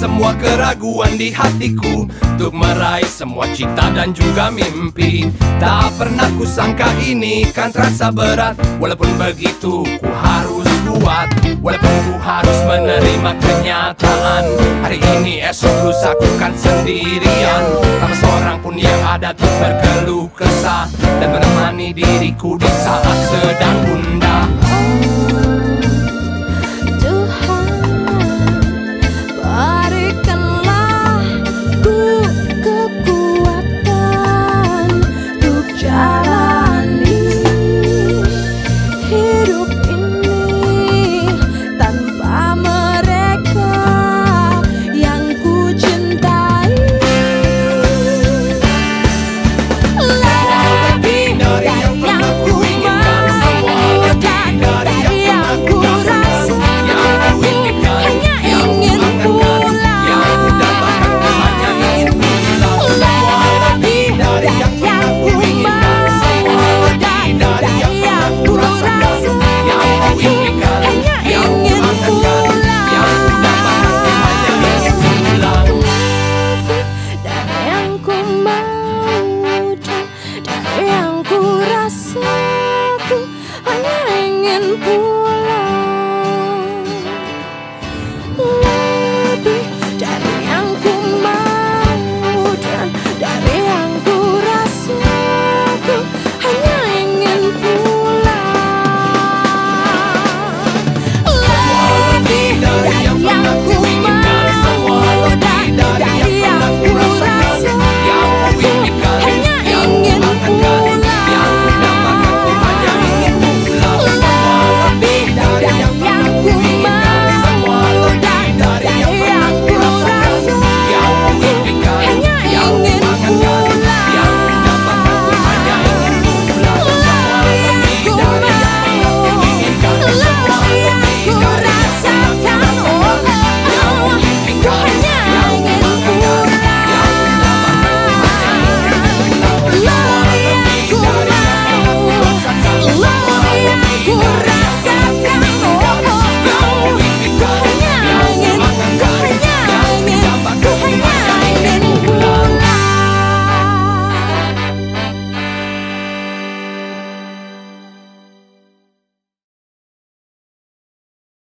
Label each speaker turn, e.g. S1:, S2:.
S1: semua keraguan di hatiku. Untuk meraih semua cita dan juga mimpi. Tak pernah ku sangka ini kan terasa berat. Walaupun begitu ku harus kuat. Walaupun ku harus menerima kenyataan. Hari ini esok lusa ku kan sendirian. Tak seorang pun yang ada tuh berkeluh kesah. Dan menemani diriku di saat sedang gundah.